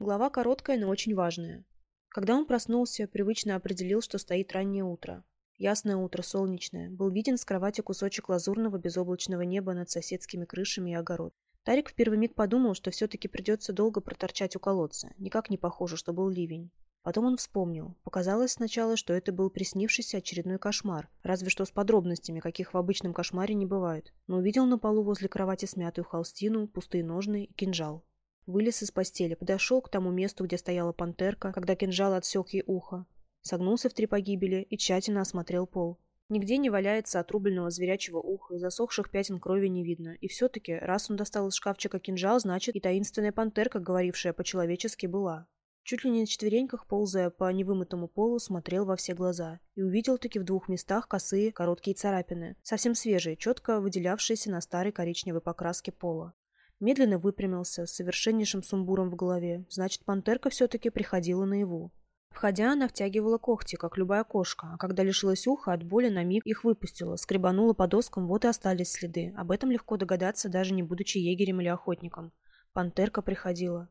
Глава короткая, но очень важная. Когда он проснулся, привычно определил, что стоит раннее утро. Ясное утро, солнечное. Был виден с кровати кусочек лазурного безоблачного неба над соседскими крышами и огород. Тарик в первый миг подумал, что все-таки придется долго проторчать у колодца. Никак не похоже, что был ливень. Потом он вспомнил. Показалось сначала, что это был приснившийся очередной кошмар, разве что с подробностями, каких в обычном кошмаре не бывает. Но увидел на полу возле кровати смятую холстину, пустые ножны и кинжал. Вылез из постели, подошел к тому месту, где стояла пантерка, когда кинжал отсек ей ухо. Согнулся в три погибели и тщательно осмотрел пол. Нигде не валяется отрубленного зверячего уха, и засохших пятен крови не видно. И все-таки, раз он достал из шкафчика кинжал, значит, и таинственная пантерка, говорившая по-человечески, была. Чуть ли не на четвереньках, ползая по невымытому полу, смотрел во все глаза и увидел-таки в двух местах косые, короткие царапины, совсем свежие, четко выделявшиеся на старой коричневой покраске пола. Медленно выпрямился, с совершеннейшим сумбуром в голове. Значит, пантерка все-таки приходила наяву. Входя, она втягивала когти, как любая кошка, а когда лишилась уха, от боли на миг их выпустила, скребанула по доскам, вот и остались следы. Об этом легко догадаться, даже не будучи егерем или охотником. Пантерка приходила.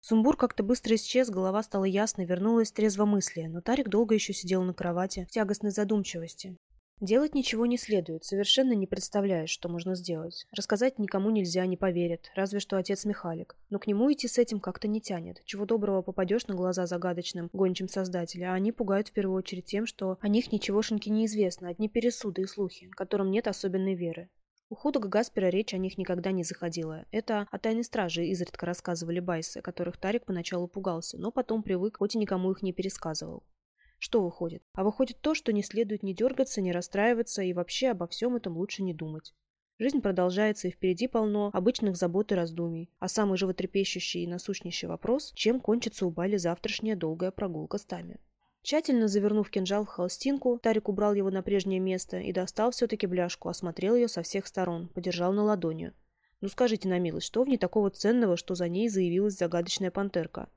Сумбур как-то быстро исчез, голова стала ясной, вернулась трезвомыслие, но Тарик долго еще сидел на кровати в тягостной задумчивости. Делать ничего не следует, совершенно не представляешь, что можно сделать. Рассказать никому нельзя, не поверят, разве что отец Михалик. Но к нему идти с этим как-то не тянет. Чего доброго попадешь на глаза загадочным, гончим создателя, а они пугают в первую очередь тем, что о них ничегошеньки неизвестно, одни пересуды и слухи, которым нет особенной веры. У худого Гаспера речь о них никогда не заходила. Это о тайной страже изредка рассказывали байсы, которых Тарик поначалу пугался, но потом привык, хоть и никому их не пересказывал. Что выходит? А выходит то, что не следует ни дергаться, ни расстраиваться, и вообще обо всем этом лучше не думать. Жизнь продолжается, и впереди полно обычных забот и раздумий. А самый животрепещущий и насущнейший вопрос – чем кончится у Бали завтрашняя долгая прогулка с Тами? Тщательно завернув кинжал в холстинку, Тарик убрал его на прежнее место и достал все-таки бляшку, осмотрел ее со всех сторон, подержал на ладони. Ну скажите на милость, что в ней такого ценного, что за ней заявилась загадочная пантерка?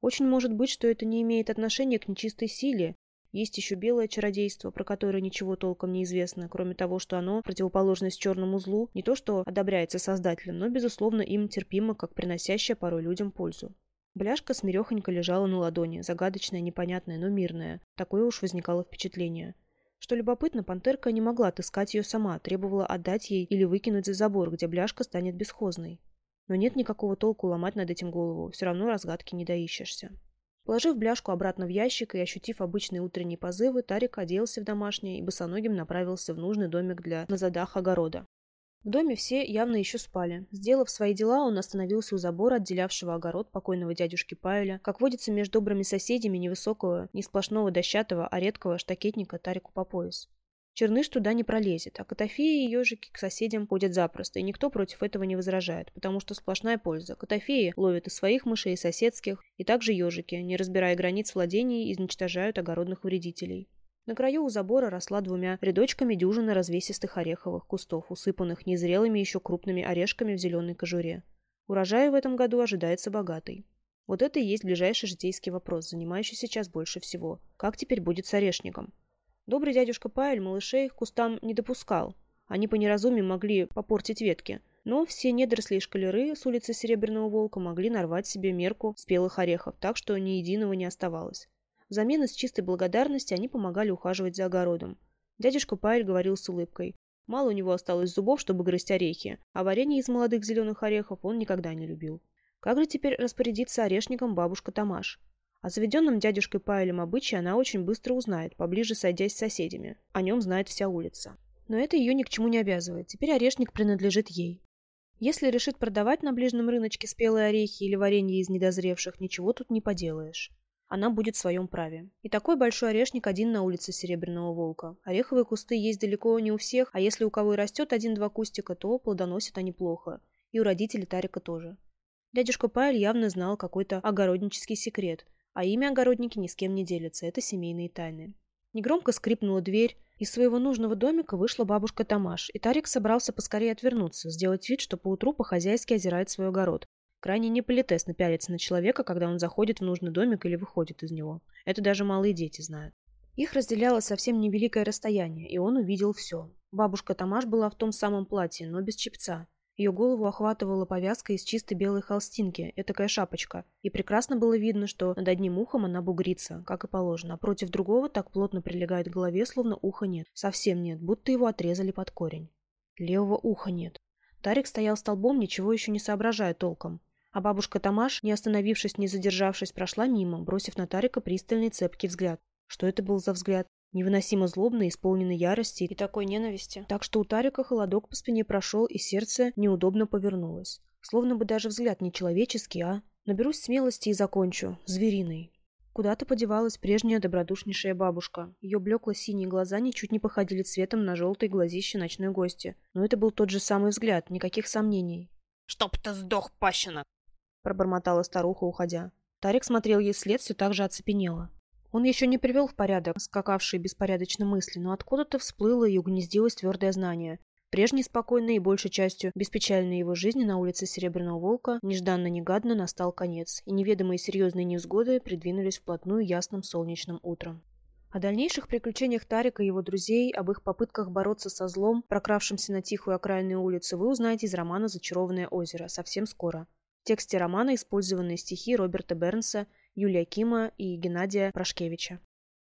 Очень может быть, что это не имеет отношения к нечистой силе. Есть еще белое чародейство, про которое ничего толком не известно, кроме того, что оно, противоположность черному злу, не то что одобряется создателем, но, безусловно, им терпимо, как приносящее порой людям пользу. Бляшка смирехонько лежала на ладони, загадочная, непонятная, но мирная. Такое уж возникало впечатление. Что любопытно, пантерка не могла отыскать ее сама, требовала отдать ей или выкинуть за забор, где бляшка станет бесхозной. Но нет никакого толку ломать над этим голову, все равно разгадки не доищешься. Положив бляшку обратно в ящик и ощутив обычные утренние позывы, Тарик оделся в домашнее и босоногим направился в нужный домик для на задах огорода. В доме все явно еще спали. Сделав свои дела, он остановился у забора, отделявшего огород покойного дядюшки Павеля, как водится между добрыми соседями невысокого, не сплошного дощатого, а редкого штакетника Тарику по пояс. Черныш туда не пролезет, а Котофеи и ежики к соседям ходят запросто, и никто против этого не возражает, потому что сплошная польза. Котофеи ловят и своих мышей, и соседских, и также ежики, не разбирая границ владений, изничтожают огородных вредителей. На краю у забора росла двумя рядочками дюжина развесистых ореховых кустов, усыпанных незрелыми еще крупными орешками в зеленой кожуре. Урожай в этом году ожидается богатый. Вот это и есть ближайший житейский вопрос, занимающий сейчас больше всего. Как теперь будет с орешником? Добрый дядюшка Паэль малышей к кустам не допускал. Они по неразумию могли попортить ветки. Но все недоросли и шкалеры с улицы Серебряного Волка могли нарвать себе мерку спелых орехов, так что ни единого не оставалось. Взамен из чистой благодарности они помогали ухаживать за огородом. Дядюшка Пайль говорил с улыбкой. Мало у него осталось зубов, чтобы грызть орехи, а варенье из молодых зеленых орехов он никогда не любил. Как же теперь распорядиться орешником бабушка Тамаш? О заведенном дядюшкой Пайлем обычае она очень быстро узнает, поближе сойдясь с соседями. О нем знает вся улица. Но это ее ни к чему не обязывает. Теперь орешник принадлежит ей. Если решит продавать на ближнем рыночке спелые орехи или варенье из недозревших, ничего тут не поделаешь она будет в своем праве. И такой большой орешник один на улице Серебряного Волка. Ореховые кусты есть далеко не у всех, а если у кого и растет один-два кустика, то плодоносят они плохо. И у родителей Тарика тоже. Дядюшка Пайль явно знал какой-то огороднический секрет, а имя огородники ни с кем не делятся, это семейные тайны. Негромко скрипнула дверь, из своего нужного домика вышла бабушка Тамаш, и Тарик собрался поскорее отвернуться, сделать вид, что поутру по-хозяйски озирает свой огород, Крайне неполитесно пялиться на человека, когда он заходит в нужный домик или выходит из него. Это даже малые дети знают. Их разделяло совсем невеликое расстояние, и он увидел все. Бабушка Тамаш была в том самом платье, но без чепца. Ее голову охватывала повязка из чистой белой холстинки, этакая шапочка, и прекрасно было видно, что над одним ухом она бугрится, как и положено, а против другого так плотно прилегает к голове, словно уха нет. Совсем нет, будто его отрезали под корень. Левого уха нет. Тарик стоял столбом, ничего еще не соображая толком. А бабушка Тамаш, не остановившись, не задержавшись, прошла мимо, бросив на Тарика пристальный цепкий взгляд. Что это был за взгляд? Невыносимо злобный, исполненный ярости и такой ненависти. Так что у Тарика холодок по спине прошел, и сердце неудобно повернулось. Словно бы даже взгляд не человеческий, а... Наберусь смелости и закончу. Звериный. Куда-то подевалась прежняя добродушнейшая бабушка. Ее блекло-синие глаза ничуть не походили цветом на желтые глазища ночной гости. Но это был тот же самый взгляд, никаких сомнений. «Чтоб ты сдох, пащенок!» пробормотала старуха, уходя. Тарик смотрел ей вслед, все так же оцепенело. Он еще не привел в порядок скакавшие беспорядочно мысли, но откуда-то всплыло и угнездилось твердое знание. Прежней спокойной и большей частью беспечальной его жизни на улице Серебряного Волка нежданно-негадно настал конец, и неведомые серьезные невзгоды придвинулись вплотную ясным солнечным утром. О дальнейших приключениях Тарика и его друзей, об их попытках бороться со злом, прокравшимся на тихую окраинную улицу, вы узнаете из романа «Зачарованное озеро» совсем скоро. В тексте романа использованы стихи Роберта Бернса Юлия Кима и Геннадия Прошкевича.